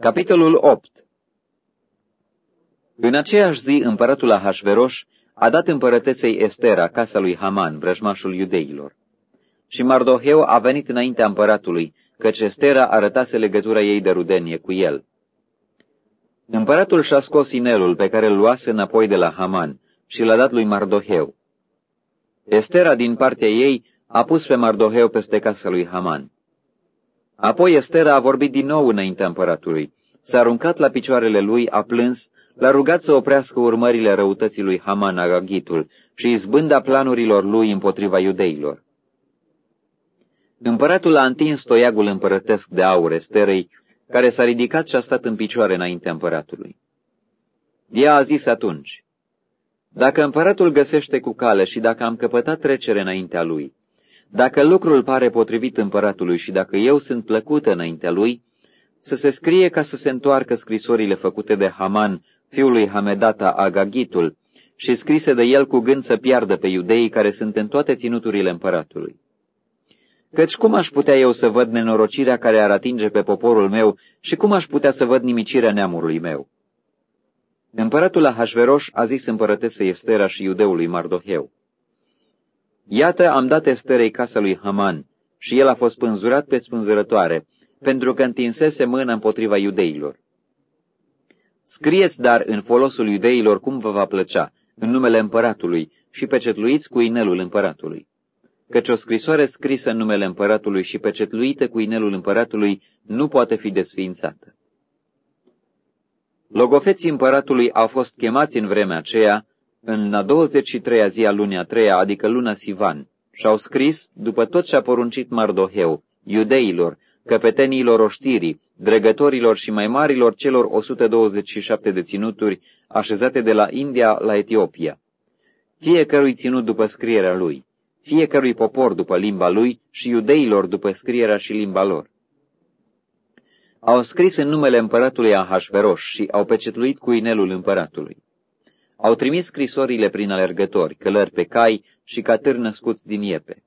Capitolul 8 În aceeași zi, împăratul Ahasveroș a dat împărătesei Estera, casa lui Haman, vrăjmașul iudeilor. Și Mardoheu a venit înaintea împăratului, căci Estera arătase legătura ei de rudenie cu el. Împăratul și-a scos inelul pe care îl luase înapoi de la Haman și l-a dat lui Mardoheu. Estera, din partea ei, a pus pe Mardoheu peste casa lui Haman. Apoi Estera a vorbit din nou înaintea împăratului, s-a aruncat la picioarele lui, a plâns, l-a rugat să oprească urmările răutății lui Haman Agagitul și izbânda planurilor lui împotriva iudeilor. Împăratul a întins toiagul împărătesc de aur Esterei, care s-a ridicat și a stat în picioare înaintea împăratului. Ea a zis atunci, Dacă împăratul găsește cu cale și dacă am căpătat trecere înaintea lui, dacă lucrul pare potrivit împăratului și dacă eu sunt plăcută înaintea lui, să se scrie ca să se întoarcă scrisorile făcute de Haman, fiul lui Hamedata Agagitul, și scrise de el cu gând să piardă pe iudeii care sunt în toate ținuturile împăratului. Căci cum aș putea eu să văd nenorocirea care ar atinge pe poporul meu și cum aș putea să văd nimicirea neamului meu? Împăratul Ahasveroș a zis împărătesei Estera și iudeului Mardoheu. Iată, am dat Esterei casa lui Haman și el a fost pânzurat pe spânzărătoare, pentru că întinsese mâna împotriva iudeilor. Scrieți dar în folosul iudeilor cum vă va plăcea, în numele împăratului, și pecetluiți cu inelul împăratului. Căci o scrisoare scrisă în numele împăratului și pecetluită cu inelul împăratului nu poate fi desființată. Logofeții împăratului au fost chemați în vremea aceea în a 23-a zi a lunii a treia, adică luna Sivan, și-au scris, după tot ce a poruncit Mardoheu, iudeilor, căpetenilor oștirii, dregătorilor și mai marilor celor 127 de ținuturi așezate de la India la Etiopia. Fiecărui ținut după scrierea lui, fiecărui popor după limba lui și iudeilor după scrierea și limba lor. Au scris în numele împăratului Ahasveroș și au pecetluit cu inelul împăratului. Au trimis scrisorile prin alergători, călări pe cai și catâri născuți din iepe.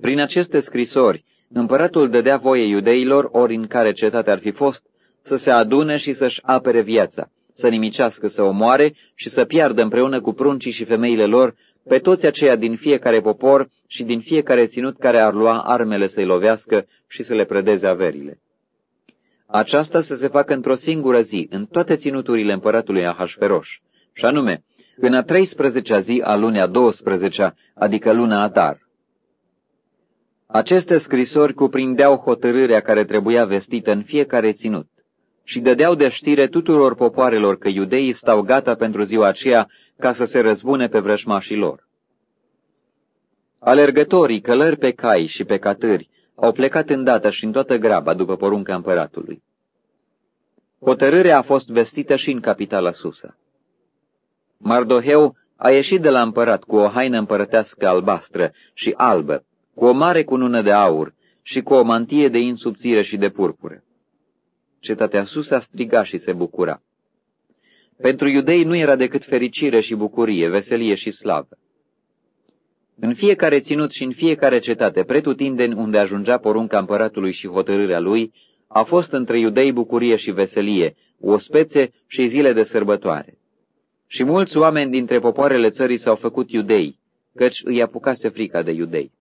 Prin aceste scrisori, împăratul dădea voie iudeilor, ori în care cetatea ar fi fost, să se adune și să-și apere viața, să nimicească, să omoare și să piardă împreună cu pruncii și femeile lor pe toți aceia din fiecare popor și din fiecare ținut care ar lua armele să-i lovească și să le predeze averile. Aceasta să se facă într-o singură zi, în toate ținuturile împăratului Ahasferoș, și anume, în a 13-a zi a lunii a 12-a, adică luna Atar. Aceste scrisori cuprindeau hotărârea care trebuia vestită în fiecare ținut și dădeau de știre tuturor popoarelor că iudeii stau gata pentru ziua aceea ca să se răzbune pe vrășmașii lor. Alergătorii, călări pe cai și pe catâri, au plecat îndată și în toată graba după porunca împăratului. Hotărârea a fost vestită și în capitala Susa. Mardoheu a ieșit de la împărat cu o haină împărătească albastră și albă, cu o mare cunună de aur și cu o mantie de insubțire și de purpură. Cetatea Susa striga și se bucura. Pentru iudei nu era decât fericire și bucurie, veselie și slavă. În fiecare ținut și în fiecare cetate, pretutindeni unde ajungea porunca împăratului și hotărârea lui, a fost între iudei bucurie și veselie, ospețe și zile de sărbătoare. Și mulți oameni dintre popoarele țării s-au făcut iudei, căci îi apucase frica de iudei.